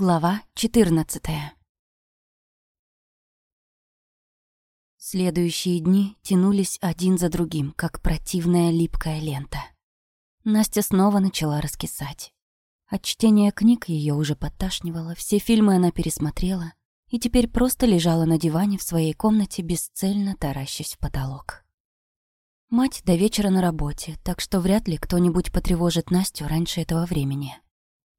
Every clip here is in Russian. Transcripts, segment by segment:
Глава 14 Следующие дни тянулись один за другим, как противная липкая лента. Настя снова начала раскисать. От чтения книг ее уже подташнивало, все фильмы она пересмотрела и теперь просто лежала на диване в своей комнате, бесцельно таращась в потолок. Мать до вечера на работе, так что вряд ли кто-нибудь потревожит Настю раньше этого времени.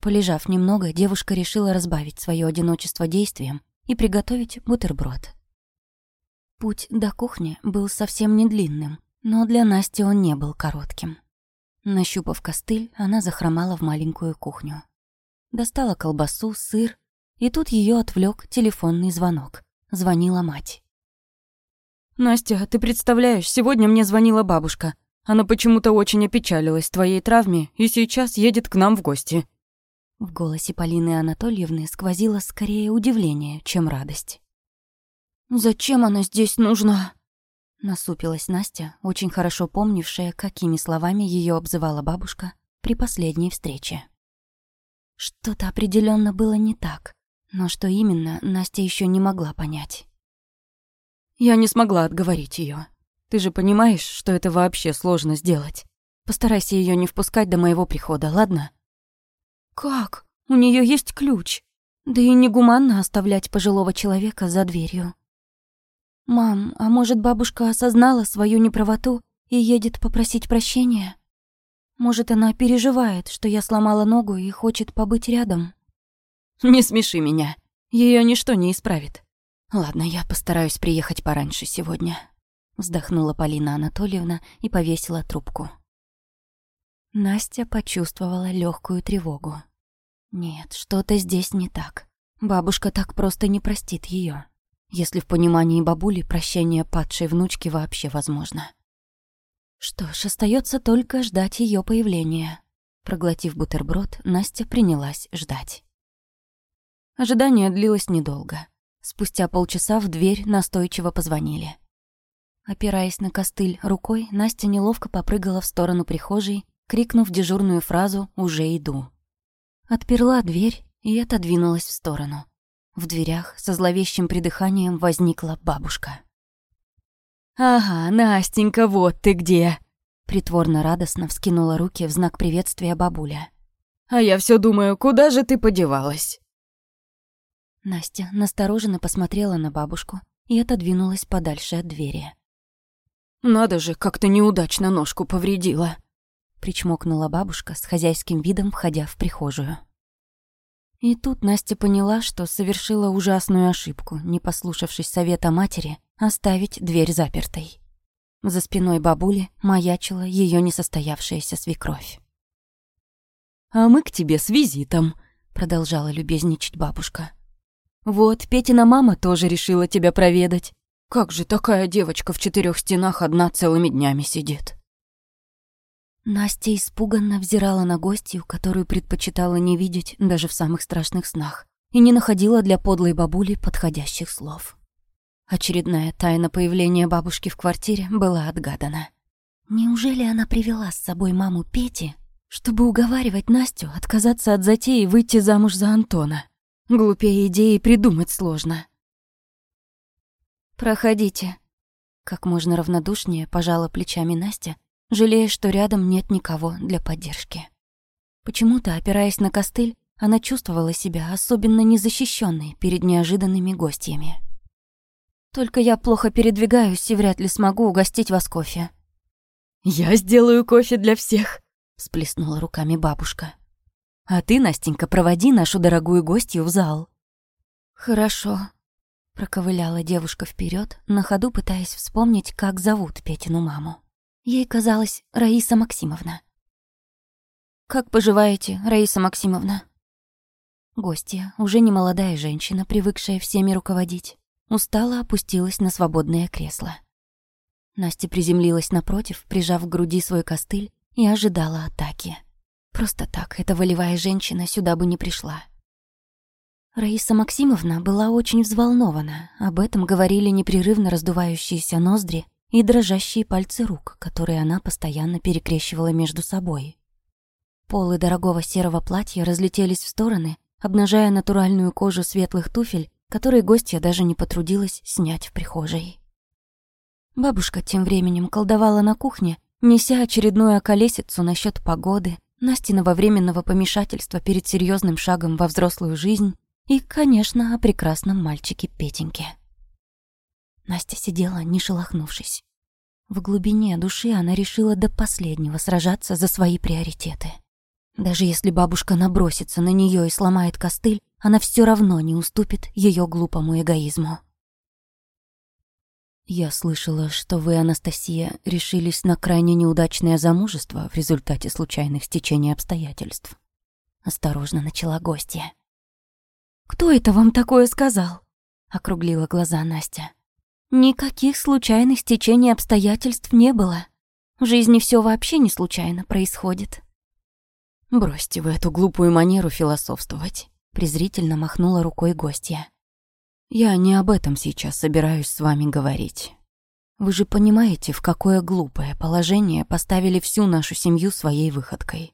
Полежав немного, девушка решила разбавить свое одиночество действием и приготовить бутерброд. Путь до кухни был совсем не длинным, но для Насти он не был коротким. Нащупав костыль, она захромала в маленькую кухню. Достала колбасу, сыр, и тут ее отвлек телефонный звонок. Звонила мать. «Настя, ты представляешь, сегодня мне звонила бабушка. Она почему-то очень опечалилась твоей травме и сейчас едет к нам в гости. В голосе Полины Анатольевны сквозило скорее удивление, чем радость. «Зачем она здесь нужна?» Насупилась Настя, очень хорошо помнившая, какими словами ее обзывала бабушка при последней встрече. Что-то определенно было не так, но что именно, Настя еще не могла понять. «Я не смогла отговорить ее. Ты же понимаешь, что это вообще сложно сделать. Постарайся ее не впускать до моего прихода, ладно?» «Как? У нее есть ключ. Да и негуманно оставлять пожилого человека за дверью». «Мам, а может, бабушка осознала свою неправоту и едет попросить прощения? Может, она переживает, что я сломала ногу и хочет побыть рядом?» «Не смеши меня. Ее ничто не исправит. Ладно, я постараюсь приехать пораньше сегодня», — вздохнула Полина Анатольевна и повесила трубку. Настя почувствовала легкую тревогу. Нет, что-то здесь не так. Бабушка так просто не простит ее, если в понимании бабули прощение падшей внучки вообще возможно. Что ж, остается только ждать ее появления. Проглотив бутерброд, Настя принялась ждать. Ожидание длилось недолго. Спустя полчаса в дверь настойчиво позвонили. Опираясь на костыль рукой, Настя неловко попрыгала в сторону прихожей, крикнув дежурную фразу «Уже иду». Отперла дверь и отодвинулась в сторону. В дверях со зловещим придыханием возникла бабушка. «Ага, Настенька, вот ты где!» Притворно радостно вскинула руки в знак приветствия бабуля. «А я все думаю, куда же ты подевалась?» Настя настороженно посмотрела на бабушку и отодвинулась подальше от двери. «Надо же, как-то неудачно ножку повредила», причмокнула бабушка с хозяйским видом, входя в прихожую. И тут Настя поняла, что совершила ужасную ошибку, не послушавшись совета матери, оставить дверь запертой. За спиной бабули маячила ее несостоявшаяся свекровь. «А мы к тебе с визитом», — продолжала любезничать бабушка. «Вот, Петина мама тоже решила тебя проведать. Как же такая девочка в четырех стенах одна целыми днями сидит?» Настя испуганно взирала на гостью, которую предпочитала не видеть даже в самых страшных снах, и не находила для подлой бабули подходящих слов. Очередная тайна появления бабушки в квартире была отгадана. Неужели она привела с собой маму Пети, чтобы уговаривать Настю отказаться от затеи и выйти замуж за Антона? Глупее идеи придумать сложно. «Проходите», — как можно равнодушнее пожала плечами Настя, жалея, что рядом нет никого для поддержки. Почему-то, опираясь на костыль, она чувствовала себя особенно незащищенной перед неожиданными гостями. «Только я плохо передвигаюсь и вряд ли смогу угостить вас кофе». «Я сделаю кофе для всех», — сплеснула руками бабушка. «А ты, Настенька, проводи нашу дорогую гостью в зал». «Хорошо», — проковыляла девушка вперед, на ходу пытаясь вспомнить, как зовут Петину маму. Ей казалось Раиса Максимовна. «Как поживаете, Раиса Максимовна?» Гостья, уже не молодая женщина, привыкшая всеми руководить, устало опустилась на свободное кресло. Настя приземлилась напротив, прижав к груди свой костыль и ожидала атаки. Просто так эта волевая женщина сюда бы не пришла. Раиса Максимовна была очень взволнована, об этом говорили непрерывно раздувающиеся ноздри и дрожащие пальцы рук, которые она постоянно перекрещивала между собой. Полы дорогого серого платья разлетелись в стороны, обнажая натуральную кожу светлых туфель, которые гостья даже не потрудилась снять в прихожей. Бабушка тем временем колдовала на кухне, неся очередную околесицу насчет погоды, Настиного временного помешательства перед серьезным шагом во взрослую жизнь и, конечно, о прекрасном мальчике Петеньке. Настя сидела, не шелохнувшись. В глубине души она решила до последнего сражаться за свои приоритеты. Даже если бабушка набросится на нее и сломает костыль, она все равно не уступит ее глупому эгоизму. «Я слышала, что вы, Анастасия, решились на крайне неудачное замужество в результате случайных стечений обстоятельств». Осторожно начала гостья. «Кто это вам такое сказал?» — округлила глаза Настя. «Никаких случайных стечений обстоятельств не было. В жизни все вообще не случайно происходит». «Бросьте вы эту глупую манеру философствовать», — презрительно махнула рукой гостья. Я не об этом сейчас собираюсь с вами говорить. Вы же понимаете, в какое глупое положение поставили всю нашу семью своей выходкой.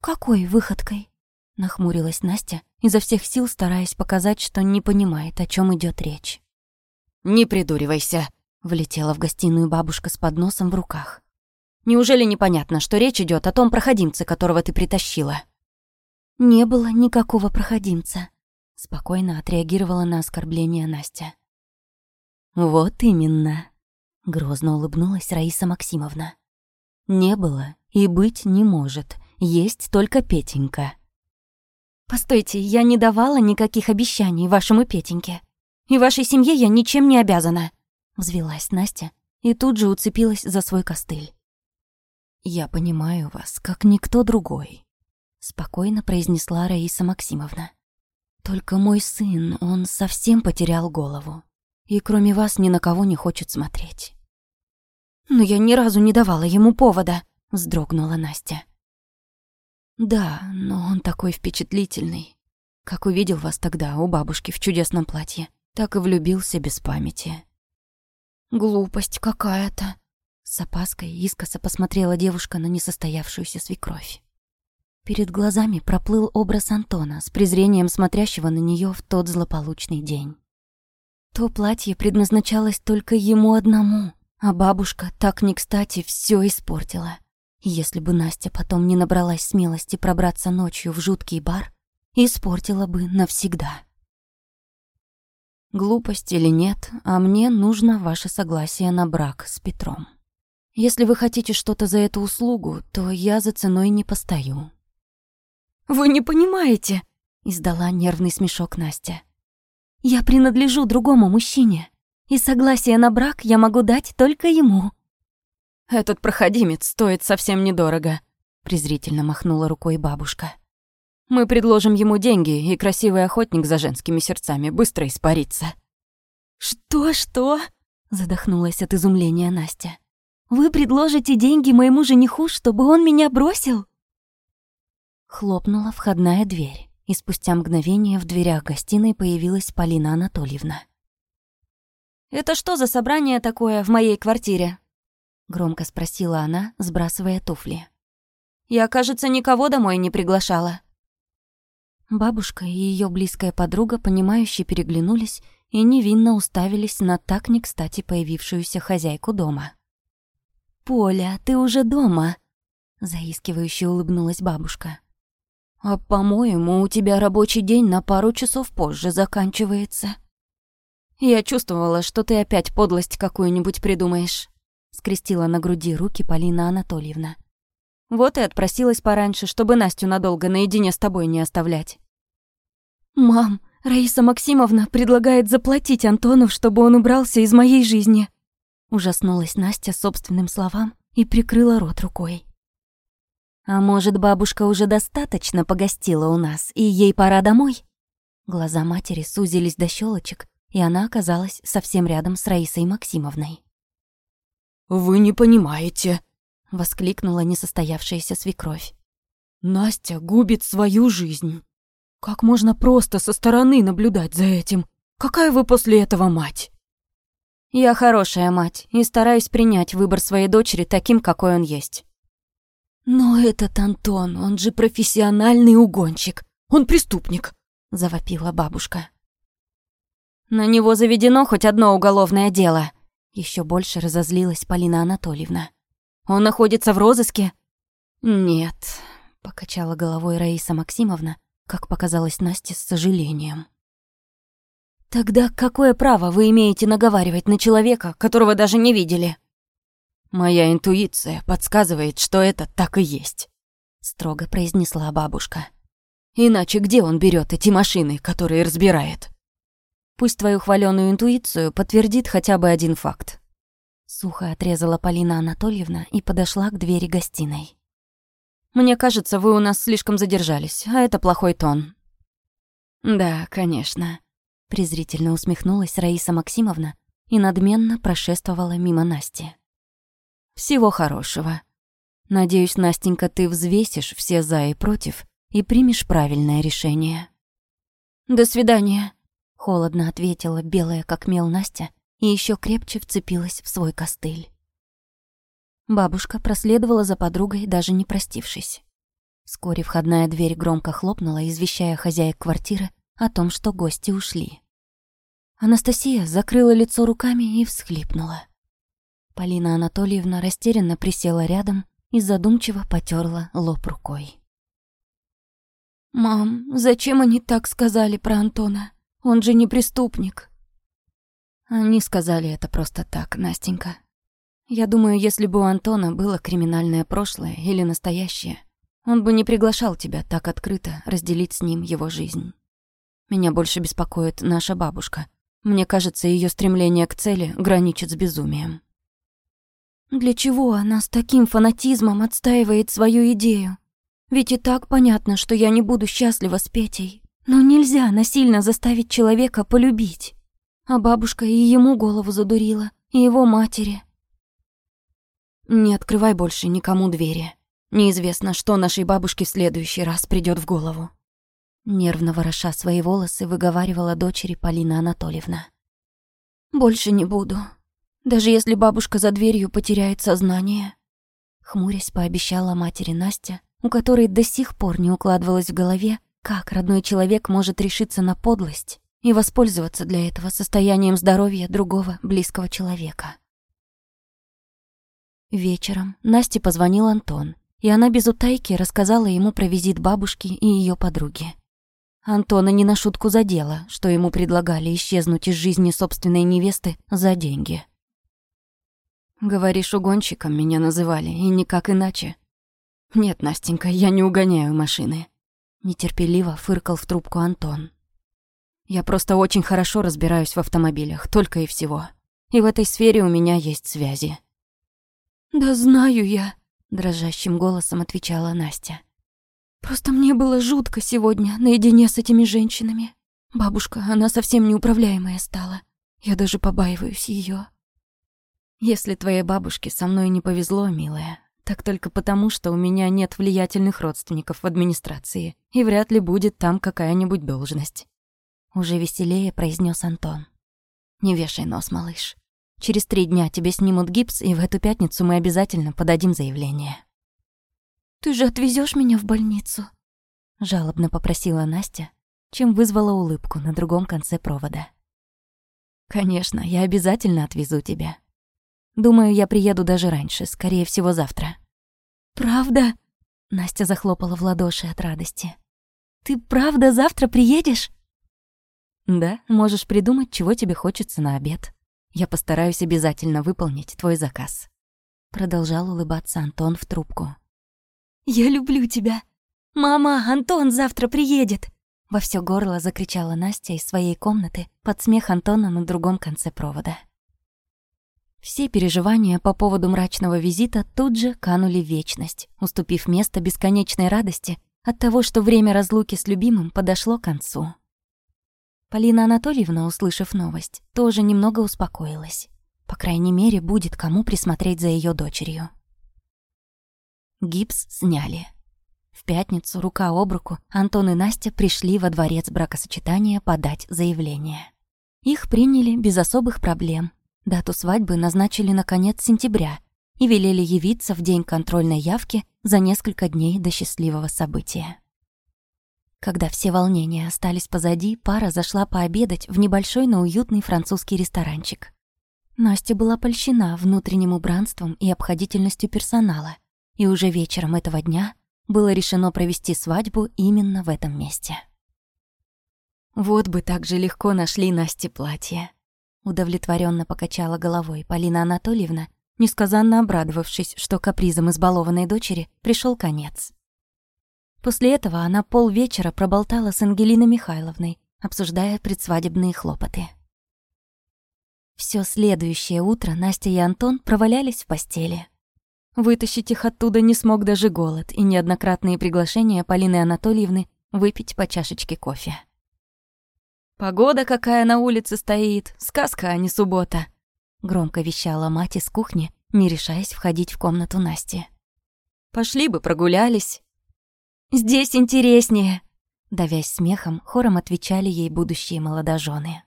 «Какой выходкой?» — нахмурилась Настя, изо всех сил стараясь показать, что не понимает, о чем идет речь. «Не придуривайся!» — влетела в гостиную бабушка с подносом в руках. «Неужели непонятно, что речь идет о том проходимце, которого ты притащила?» «Не было никакого проходимца», Спокойно отреагировала на оскорбление Настя. «Вот именно», — грозно улыбнулась Раиса Максимовна. «Не было и быть не может. Есть только Петенька». «Постойте, я не давала никаких обещаний вашему Петеньке. И вашей семье я ничем не обязана», — взвелась Настя и тут же уцепилась за свой костыль. «Я понимаю вас, как никто другой», — спокойно произнесла Раиса Максимовна. Только мой сын, он совсем потерял голову. И кроме вас ни на кого не хочет смотреть. «Но я ни разу не давала ему повода», — вздрогнула Настя. «Да, но он такой впечатлительный. Как увидел вас тогда у бабушки в чудесном платье, так и влюбился без памяти». «Глупость какая-то», — с опаской искоса посмотрела девушка на несостоявшуюся свекровь. Перед глазами проплыл образ Антона, с презрением смотрящего на нее в тот злополучный день. То платье предназначалось только ему одному, а бабушка так не кстати все испортила. Если бы Настя потом не набралась смелости пробраться ночью в жуткий бар, испортила бы навсегда. Глупость или нет, а мне нужно ваше согласие на брак с Петром. Если вы хотите что-то за эту услугу, то я за ценой не постою. «Вы не понимаете», — издала нервный смешок Настя. «Я принадлежу другому мужчине, и согласие на брак я могу дать только ему». «Этот проходимец стоит совсем недорого», — презрительно махнула рукой бабушка. «Мы предложим ему деньги, и красивый охотник за женскими сердцами быстро испарится». «Что-что?» — задохнулась от изумления Настя. «Вы предложите деньги моему жениху, чтобы он меня бросил?» Хлопнула входная дверь, и спустя мгновение в дверях гостиной появилась Полина Анатольевна. «Это что за собрание такое в моей квартире?» Громко спросила она, сбрасывая туфли. «Я, кажется, никого домой не приглашала». Бабушка и ее близкая подруга, понимающе переглянулись и невинно уставились на так не кстати появившуюся хозяйку дома. «Поля, ты уже дома?» Заискивающе улыбнулась бабушка. А по-моему, у тебя рабочий день на пару часов позже заканчивается. Я чувствовала, что ты опять подлость какую-нибудь придумаешь. Скрестила на груди руки Полина Анатольевна. Вот и отпросилась пораньше, чтобы Настю надолго наедине с тобой не оставлять. «Мам, Раиса Максимовна предлагает заплатить Антону, чтобы он убрался из моей жизни». Ужаснулась Настя собственным словам и прикрыла рот рукой. А может, бабушка уже достаточно погостила у нас, и ей пора домой? Глаза матери сузились до щелочек, и она оказалась совсем рядом с Раисой Максимовной. «Вы не понимаете», — воскликнула несостоявшаяся свекровь. «Настя губит свою жизнь. Как можно просто со стороны наблюдать за этим? Какая вы после этого мать?» «Я хорошая мать и стараюсь принять выбор своей дочери таким, какой он есть. Но этот Антон, он же профессиональный угонщик. Он преступник!» — завопила бабушка. «На него заведено хоть одно уголовное дело!» Еще больше разозлилась Полина Анатольевна. «Он находится в розыске?» «Нет», — покачала головой Раиса Максимовна, как показалось Насте с сожалением. «Тогда какое право вы имеете наговаривать на человека, которого даже не видели?» «Моя интуиция подсказывает, что это так и есть», — строго произнесла бабушка. «Иначе где он берет эти машины, которые разбирает?» «Пусть твою хваленую интуицию подтвердит хотя бы один факт». Сухо отрезала Полина Анатольевна и подошла к двери гостиной. «Мне кажется, вы у нас слишком задержались, а это плохой тон». «Да, конечно», — презрительно усмехнулась Раиса Максимовна и надменно прошествовала мимо Насти. Всего хорошего. Надеюсь, Настенька, ты взвесишь все «за» и «против» и примешь правильное решение. «До свидания», — холодно ответила белая как мел Настя и еще крепче вцепилась в свой костыль. Бабушка проследовала за подругой, даже не простившись. Вскоре входная дверь громко хлопнула, извещая хозяек квартиры о том, что гости ушли. Анастасия закрыла лицо руками и всхлипнула. Полина Анатольевна растерянно присела рядом и задумчиво потерла лоб рукой. «Мам, зачем они так сказали про Антона? Он же не преступник». Они сказали это просто так, Настенька. Я думаю, если бы у Антона было криминальное прошлое или настоящее, он бы не приглашал тебя так открыто разделить с ним его жизнь. Меня больше беспокоит наша бабушка. Мне кажется, ее стремление к цели граничит с безумием. Для чего она с таким фанатизмом отстаивает свою идею? Ведь и так понятно, что я не буду счастлива с Петей. Но нельзя насильно заставить человека полюбить. А бабушка и ему голову задурила, и его матери. Не открывай больше никому двери. Неизвестно, что нашей бабушке в следующий раз придет в голову. Нервно вороша свои волосы, выговаривала дочери Полина Анатольевна. «Больше не буду», даже если бабушка за дверью потеряет сознание. Хмурясь, пообещала матери Настя, у которой до сих пор не укладывалось в голове, как родной человек может решиться на подлость и воспользоваться для этого состоянием здоровья другого близкого человека. Вечером Насте позвонил Антон, и она без утайки рассказала ему про визит бабушки и ее подруги. Антона не на шутку задело, что ему предлагали исчезнуть из жизни собственной невесты за деньги. Говоришь, угонщиком меня называли, и никак иначе. Нет, Настенька, я не угоняю машины. Нетерпеливо фыркал в трубку Антон. Я просто очень хорошо разбираюсь в автомобилях, только и всего. И в этой сфере у меня есть связи. Да знаю я, дрожащим голосом отвечала Настя. Просто мне было жутко сегодня наедине с этими женщинами. Бабушка, она совсем неуправляемая стала. Я даже побаиваюсь ее. Если твоей бабушке со мной не повезло, милая, так только потому, что у меня нет влиятельных родственников в администрации, и вряд ли будет там какая-нибудь должность. Уже веселее произнес Антон. Не вешай нос, малыш. Через три дня тебе снимут гипс, и в эту пятницу мы обязательно подадим заявление. Ты же отвезешь меня в больницу? Жалобно попросила Настя, чем вызвала улыбку на другом конце провода. Конечно, я обязательно отвезу тебя. Думаю, я приеду даже раньше, скорее всего, завтра». «Правда?» Настя захлопала в ладоши от радости. «Ты правда завтра приедешь?» «Да, можешь придумать, чего тебе хочется на обед. Я постараюсь обязательно выполнить твой заказ». Продолжал улыбаться Антон в трубку. «Я люблю тебя! Мама, Антон завтра приедет!» Во всё горло закричала Настя из своей комнаты под смех Антона на другом конце провода. Все переживания по поводу мрачного визита тут же канули в вечность, уступив место бесконечной радости от того, что время разлуки с любимым подошло к концу. Полина Анатольевна, услышав новость, тоже немного успокоилась. По крайней мере, будет кому присмотреть за ее дочерью. Гипс сняли. В пятницу, рука об руку, Антон и Настя пришли во дворец бракосочетания подать заявление. Их приняли без особых проблем, Дату свадьбы назначили на конец сентября и велели явиться в день контрольной явки за несколько дней до счастливого события. Когда все волнения остались позади, пара зашла пообедать в небольшой, но уютный французский ресторанчик. Настя была польщена внутренним убранством и обходительностью персонала, и уже вечером этого дня было решено провести свадьбу именно в этом месте. Вот бы так же легко нашли Насте платье. Удовлетворенно покачала головой Полина Анатольевна, несказанно обрадовавшись, что капризом избалованной дочери пришел конец. После этого она полвечера проболтала с Ангелиной Михайловной, обсуждая предсвадебные хлопоты. Все следующее утро Настя и Антон провалялись в постели. Вытащить их оттуда не смог даже голод и неоднократные приглашения Полины Анатольевны выпить по чашечке кофе. «Погода какая на улице стоит, сказка, а не суббота», — громко вещала мать из кухни, не решаясь входить в комнату Насти. «Пошли бы прогулялись». «Здесь интереснее», — давясь смехом, хором отвечали ей будущие молодожены.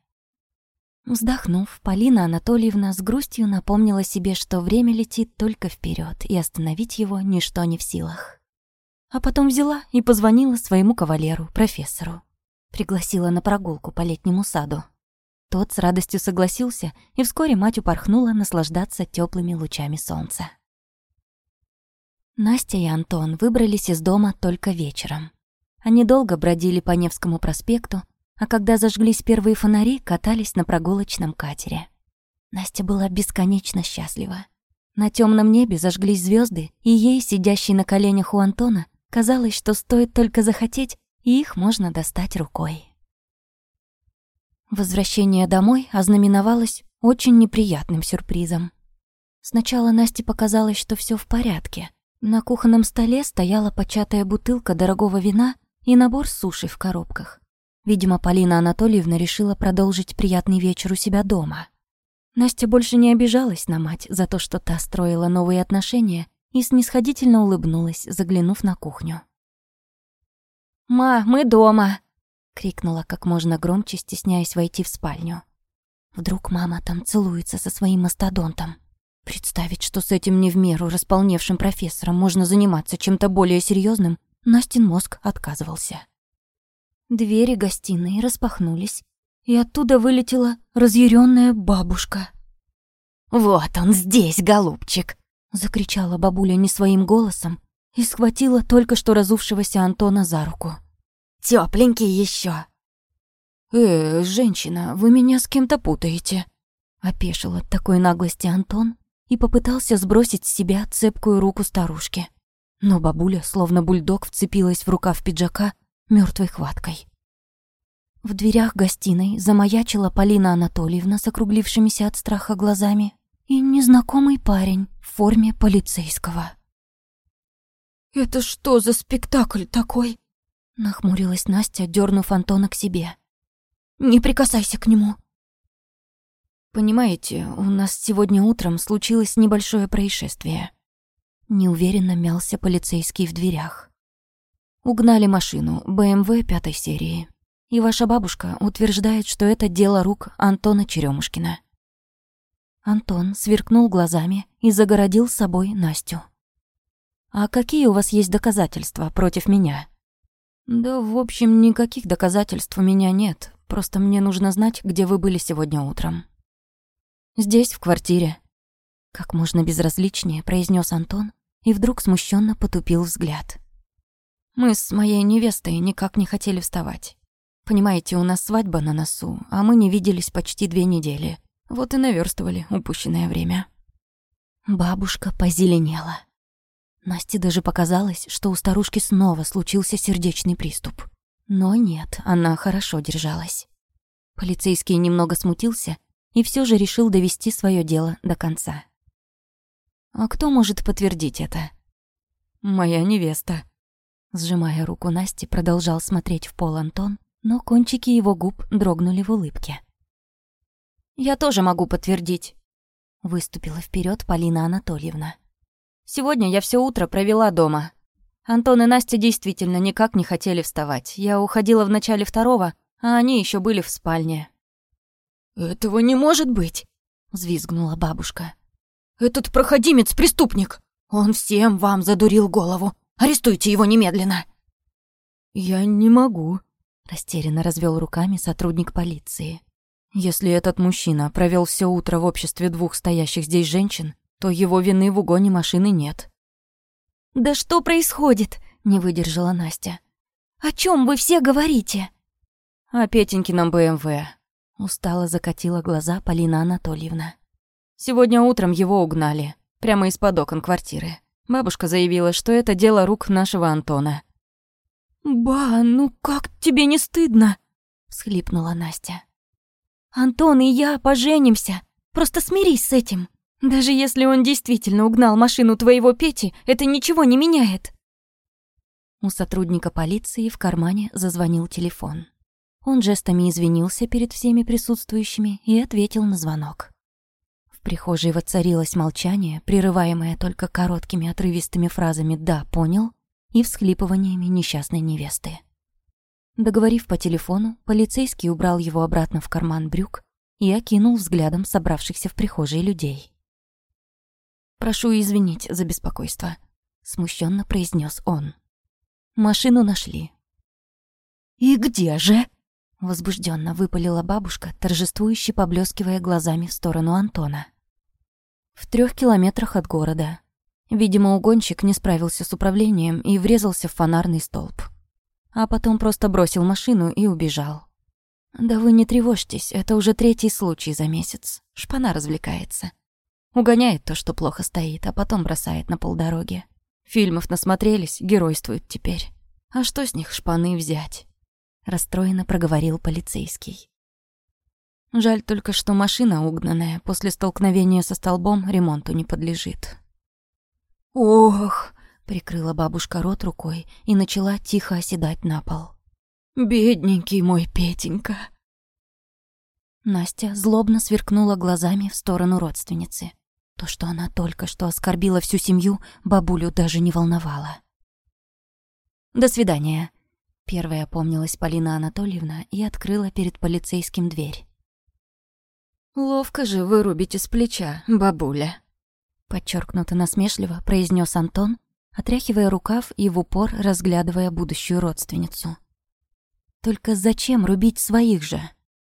Вздохнув, Полина Анатольевна с грустью напомнила себе, что время летит только вперед, и остановить его ничто не в силах. А потом взяла и позвонила своему кавалеру, профессору. Пригласила на прогулку по летнему саду. Тот с радостью согласился, и вскоре мать упорхнула наслаждаться теплыми лучами солнца. Настя и Антон выбрались из дома только вечером. Они долго бродили по Невскому проспекту, а когда зажглись первые фонари, катались на прогулочном катере. Настя была бесконечно счастлива. На темном небе зажглись звезды, и ей, сидящей на коленях у Антона, казалось, что стоит только захотеть, и их можно достать рукой. Возвращение домой ознаменовалось очень неприятным сюрпризом. Сначала Насте показалось, что все в порядке. На кухонном столе стояла початая бутылка дорогого вина и набор суши в коробках. Видимо, Полина Анатольевна решила продолжить приятный вечер у себя дома. Настя больше не обижалась на мать за то, что та строила новые отношения, и снисходительно улыбнулась, заглянув на кухню. «Ма, мы дома!» — крикнула как можно громче, стесняясь войти в спальню. Вдруг мама там целуется со своим мастодонтом. Представить, что с этим не в меру располневшим профессором можно заниматься чем-то более серьезным, Настин мозг отказывался. Двери гостиной распахнулись, и оттуда вылетела разъяренная бабушка. «Вот он здесь, голубчик!» — закричала бабуля не своим голосом и схватила только что разувшегося Антона за руку. Тепленький еще. «Э, женщина, вы меня с кем-то путаете», — опешил от такой наглости Антон и попытался сбросить с себя цепкую руку старушки. Но бабуля, словно бульдог, вцепилась в рукав пиджака мертвой хваткой. В дверях гостиной замаячила Полина Анатольевна с округлившимися от страха глазами и незнакомый парень в форме полицейского. «Это что за спектакль такой?» Нахмурилась Настя, дернув Антона к себе. «Не прикасайся к нему!» «Понимаете, у нас сегодня утром случилось небольшое происшествие». Неуверенно мялся полицейский в дверях. Угнали машину БМВ пятой серии. И ваша бабушка утверждает, что это дело рук Антона Черемушкина. Антон сверкнул глазами и загородил собой Настю. «А какие у вас есть доказательства против меня?» «Да, в общем, никаких доказательств у меня нет. Просто мне нужно знать, где вы были сегодня утром». «Здесь, в квартире». Как можно безразличнее произнес Антон и вдруг смущенно потупил взгляд. Мы с моей невестой никак не хотели вставать. Понимаете, у нас свадьба на носу, а мы не виделись почти две недели. Вот и наверстывали упущенное время. Бабушка позеленела. Насте даже показалось, что у старушки снова случился сердечный приступ. Но нет, она хорошо держалась. Полицейский немного смутился и все же решил довести свое дело до конца. «А кто может подтвердить это?» «Моя невеста», Сжимая руку Насти, продолжал смотреть в пол Антон, но кончики его губ дрогнули в улыбке. «Я тоже могу подтвердить», — выступила вперед Полина Анатольевна. «Сегодня я все утро провела дома. Антон и Настя действительно никак не хотели вставать. Я уходила в начале второго, а они еще были в спальне». «Этого не может быть!» — взвизгнула бабушка. «Этот проходимец — преступник! Он всем вам задурил голову! Арестуйте его немедленно!» «Я не могу», — растерянно развел руками сотрудник полиции. «Если этот мужчина провел все утро в обществе двух стоящих здесь женщин, то его вины в угоне машины нет». «Да что происходит?» — не выдержала Настя. «О чем вы все говорите?» «О Петенькином БМВ», — устало закатила глаза Полина Анатольевна. «Сегодня утром его угнали, прямо из-под окон квартиры. Бабушка заявила, что это дело рук нашего Антона. «Ба, ну как тебе не стыдно?» — всхлипнула Настя. «Антон и я поженимся. Просто смирись с этим. Даже если он действительно угнал машину твоего Пети, это ничего не меняет». У сотрудника полиции в кармане зазвонил телефон. Он жестами извинился перед всеми присутствующими и ответил на звонок прихожей воцарилось молчание, прерываемое только короткими отрывистыми фразами «да, понял» и всхлипываниями несчастной невесты. Договорив по телефону, полицейский убрал его обратно в карман брюк и окинул взглядом собравшихся в прихожей людей. «Прошу извинить за беспокойство», — смущенно произнес он. «Машину нашли». «И где же?» — возбужденно выпалила бабушка, торжествующе поблескивая глазами в сторону Антона. В трех километрах от города. Видимо, угонщик не справился с управлением и врезался в фонарный столб. А потом просто бросил машину и убежал. Да вы не тревожьтесь, это уже третий случай за месяц. Шпана развлекается. Угоняет то, что плохо стоит, а потом бросает на полдороги. Фильмов насмотрелись, геройствуют теперь. А что с них шпаны взять? Расстроенно проговорил полицейский. Жаль только, что машина угнанная после столкновения со столбом ремонту не подлежит. «Ох!» — прикрыла бабушка рот рукой и начала тихо оседать на пол. «Бедненький мой Петенька!» Настя злобно сверкнула глазами в сторону родственницы. То, что она только что оскорбила всю семью, бабулю даже не волновало. «До свидания», — первая опомнилась Полина Анатольевна и открыла перед полицейским дверь. «Ловко же вырубите с плеча, бабуля», — подчеркнуто насмешливо произнес Антон, отряхивая рукав и в упор разглядывая будущую родственницу. «Только зачем рубить своих же?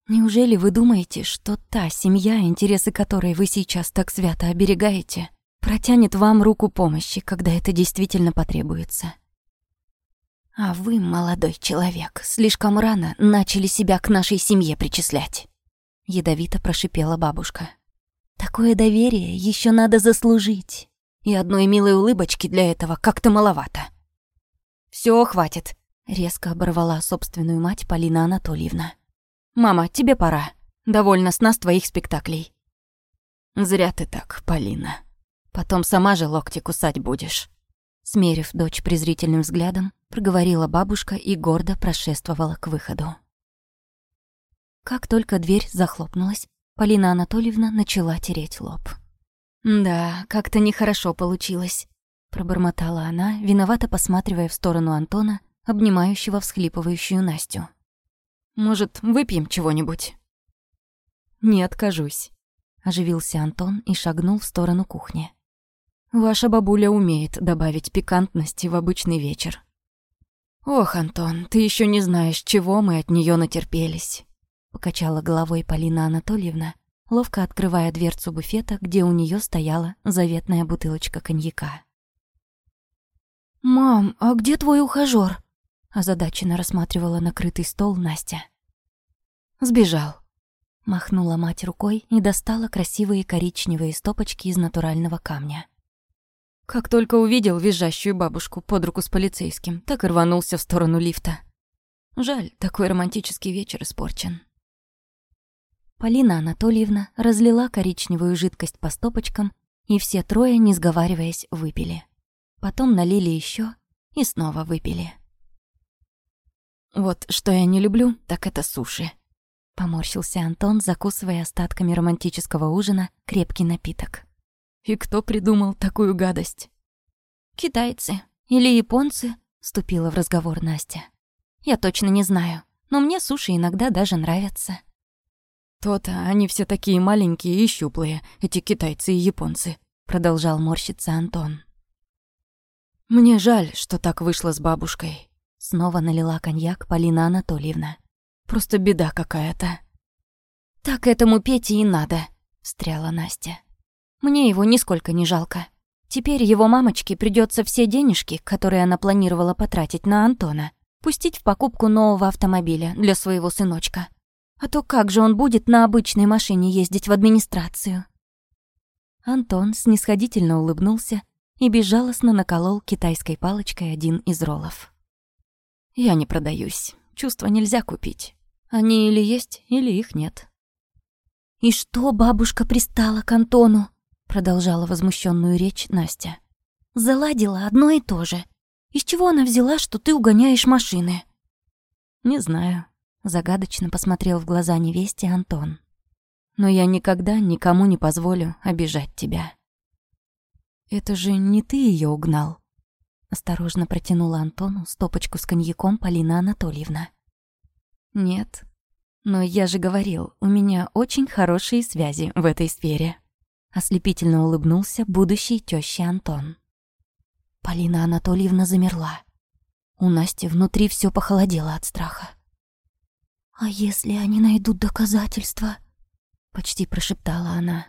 Неужели вы думаете, что та семья, интересы которой вы сейчас так свято оберегаете, протянет вам руку помощи, когда это действительно потребуется?» А вы, молодой человек, слишком рано начали себя к нашей семье причислять. — ядовито прошипела бабушка. «Такое доверие еще надо заслужить. И одной милой улыбочки для этого как-то маловато». Все, хватит», — резко оборвала собственную мать Полина Анатольевна. «Мама, тебе пора. Довольно с нас твоих спектаклей». «Зря ты так, Полина. Потом сама же локти кусать будешь». Смерив дочь презрительным взглядом, проговорила бабушка и гордо прошествовала к выходу. Как только дверь захлопнулась, Полина Анатольевна начала тереть лоб. «Да, как-то нехорошо получилось», — пробормотала она, виновато посматривая в сторону Антона, обнимающего всхлипывающую Настю. «Может, выпьем чего-нибудь?» «Не откажусь», — оживился Антон и шагнул в сторону кухни. «Ваша бабуля умеет добавить пикантности в обычный вечер». «Ох, Антон, ты еще не знаешь, чего мы от нее натерпелись». Покачала головой Полина Анатольевна, ловко открывая дверцу буфета, где у нее стояла заветная бутылочка коньяка. «Мам, а где твой ухажёр?» озадаченно рассматривала накрытый стол Настя. «Сбежал», — махнула мать рукой и достала красивые коричневые стопочки из натурального камня. Как только увидел визжащую бабушку под руку с полицейским, так и рванулся в сторону лифта. Жаль, такой романтический вечер испорчен. Полина Анатольевна разлила коричневую жидкость по стопочкам, и все трое, не сговариваясь, выпили. Потом налили еще и снова выпили. «Вот что я не люблю, так это суши», — поморщился Антон, закусывая остатками романтического ужина крепкий напиток. «И кто придумал такую гадость?» «Китайцы или японцы», — вступила в разговор Настя. «Я точно не знаю, но мне суши иногда даже нравятся». «То-то они все такие маленькие и щуплые, эти китайцы и японцы», — продолжал морщиться Антон. «Мне жаль, что так вышло с бабушкой. Снова налила коньяк Полина Анатольевна. «Просто беда какая-то». «Так этому Пете и надо», — встряла Настя. «Мне его нисколько не жалко. Теперь его мамочке придется все денежки, которые она планировала потратить на Антона, пустить в покупку нового автомобиля для своего сыночка. А то как же он будет на обычной машине ездить в администрацию?» Антон снисходительно улыбнулся и безжалостно наколол китайской палочкой один из роллов. «Я не продаюсь. Чувства нельзя купить. Они или есть, или их нет». «И что бабушка пристала к Антону?» Продолжала возмущенную речь Настя. «Заладила одно и то же. Из чего она взяла, что ты угоняешь машины?» «Не знаю», — загадочно посмотрел в глаза невесте Антон но я никогда никому не позволю обижать тебя. Это же не ты ее угнал. Осторожно протянула Антону стопочку с коньяком Полина Анатольевна. Нет, но я же говорил, у меня очень хорошие связи в этой сфере. Ослепительно улыбнулся будущий тёще Антон. Полина Анатольевна замерла. У Насти внутри все похолодело от страха. «А если они найдут доказательства?» почти прошептала она.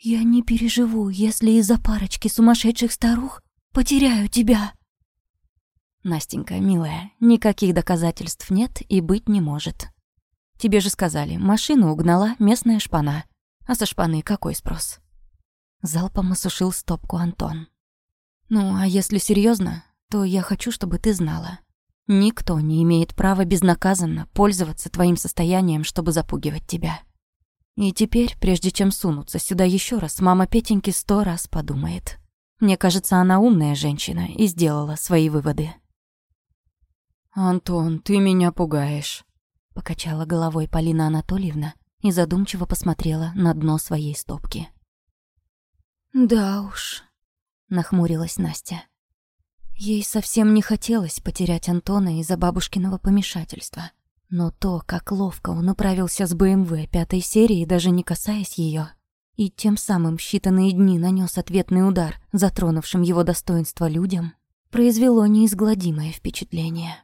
Я не переживу, если из-за парочки сумасшедших старух потеряю тебя. Настенька, милая, никаких доказательств нет и быть не может. Тебе же сказали, машину угнала местная шпана. А со шпаны какой спрос? Залпом осушил стопку Антон. Ну, а если серьезно, то я хочу, чтобы ты знала. Никто не имеет права безнаказанно пользоваться твоим состоянием, чтобы запугивать тебя. И теперь, прежде чем сунуться сюда еще раз, мама Петеньки сто раз подумает. Мне кажется, она умная женщина и сделала свои выводы. «Антон, ты меня пугаешь», — покачала головой Полина Анатольевна и задумчиво посмотрела на дно своей стопки. «Да уж», — нахмурилась Настя. Ей совсем не хотелось потерять Антона из-за бабушкиного помешательства. Но то, как ловко он управился с БМВ пятой серии, даже не касаясь ее, и тем самым считанные дни нанес ответный удар, затронувшим его достоинство людям, произвело неизгладимое впечатление.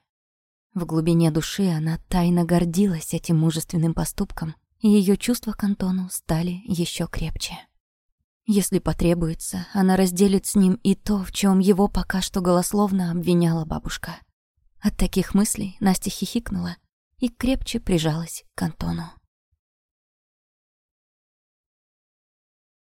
В глубине души она тайно гордилась этим мужественным поступком, ее чувства к Антону стали еще крепче. Если потребуется, она разделит с ним и то, в чем его пока что голословно обвиняла бабушка. От таких мыслей Настя хихикнула и крепче прижалась к Антону.